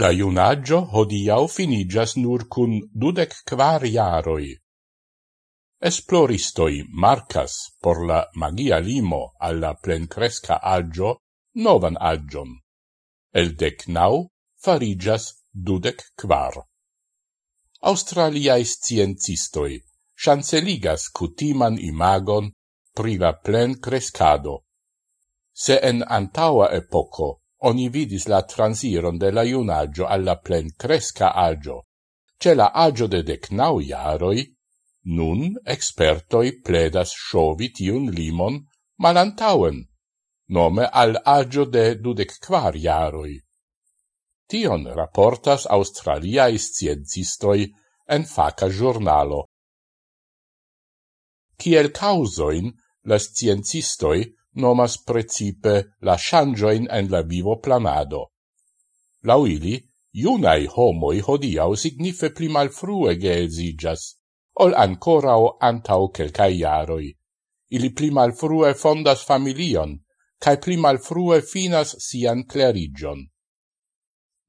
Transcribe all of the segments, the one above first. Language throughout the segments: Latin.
La iunaggio hodiau finigas nur cun dudec quar iaroi. Esploristoi marcas por la magia limo alla plencresca agio novan agion. El dec nau farigas dudec quar. Australiae sciencistoi chanceligas cutiman imagon priva plen crescado. Se en antaua epoco Oni vidis la transiron de la iunaggio alla plen cresca agio. Ce la agio de decnau iaroi, nun expertoi pledas shovi tiun limon malantauen, nome al agio de dudec quar iaroi. Tion raportas australiae sciencistoi en faca giornalo. Ciel causoin la sciencistoi nomas precipe la changioin en la vivo planado. Lau ili, iunai homoi hodiau signife pli malfrue geesigas, ol ancorao antau quelcae iaroi. Ili pli malfrue fondas familion, cae pli malfrue finas sian clerigion.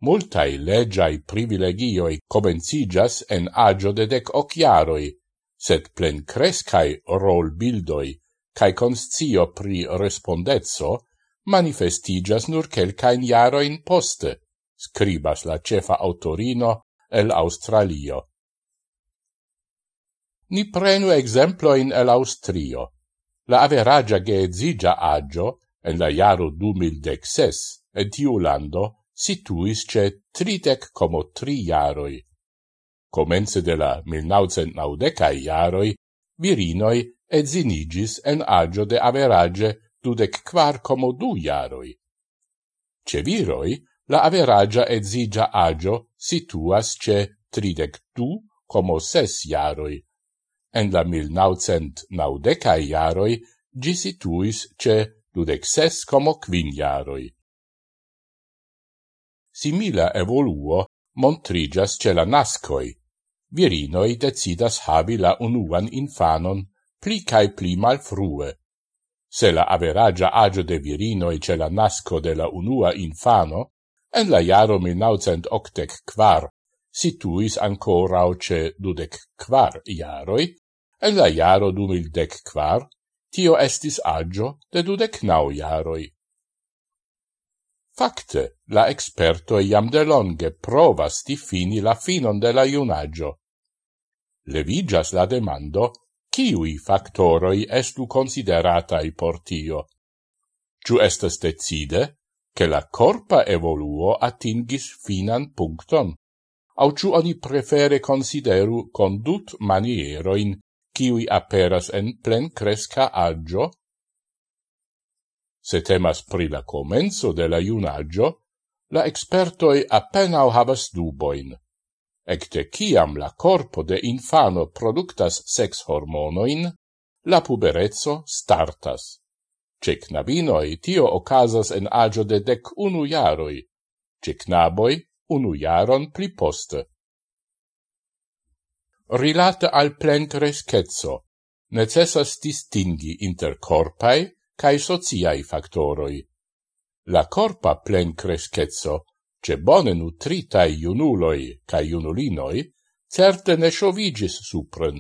Multai legiai privilegioi comencigas en agio de dec ociaroi, sed plen crescai rol bildoi, cae conscio pri respondezzo manifestigas nur quelcaen jaroin poste, scribas la cefa autorino el Australio. Ni prenu exemploin el Austrio. La averagia geezigia agio, en la jaro 2016, ses, en tiu lando, situis ce tritec como tri jaroi. Comence de la 1990 jaroi, virinoi et zinigis en agio de average dudec quar como du iaroi. Ce viroi, la averagia et zigia agio situas ce tridec du como ses iaroi. En la 1990 iaroi gi situis ce dudec ses como quin iaroi. Simila evoluo montrigas ce la nascoi. Virinoi decidas havi la unuan infanon pli cae pli malfrue. Se la averagia agio de virinoi ce la nasco de la unua infano, en la jaro 1984 situis ancora ce dudec quar jaroi, en la jaro 2014 tio estis agio de dudec nau jaroi. Fakte, la experto iam delonge provas difini la finon de la iunagio. Levigas la demando, Ciui factoroi estu consideratai por tio? Ciu estas decide che la corpa evoluo atingis finan puncton, au ciu oni prefere consideru condut manieroin ciui aperas en plen cresca agio? Se temas pri la comenzo de la iunaggio, la expertoi appenao havas duboin. Ecte ciam la corpo de infano productas sex hormonoin, la puberezzo startas. Ce knabinoi tio ocasas en agio de dec unu jaroi, ce knaboi unu jaron pli poste. Rilate al plentrescezzo, necessas distingi inter corpai cae sociai factoroi. La corpa plencrescezzo ce bone nutritae iunuloi ca iunulinoi certe ne sciovigis supren,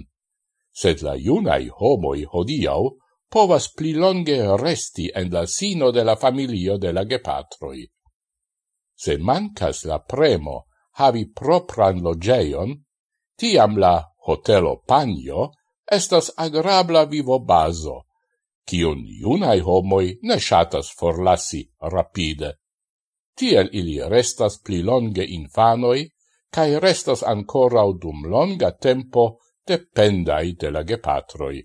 sed la iunai homoi hodiau povas pli longe resti en la sino de la familio de la gepatroi. Se mancas la premo havi propran logeion, tiam la hotelo panio estas agrabla vivo baso, cion iunai homoi ne shatas forlassi rapide. Tiel ili restas pli longe infanoi, cae restas ancorau dum longa tempo dependai de la gepatroi.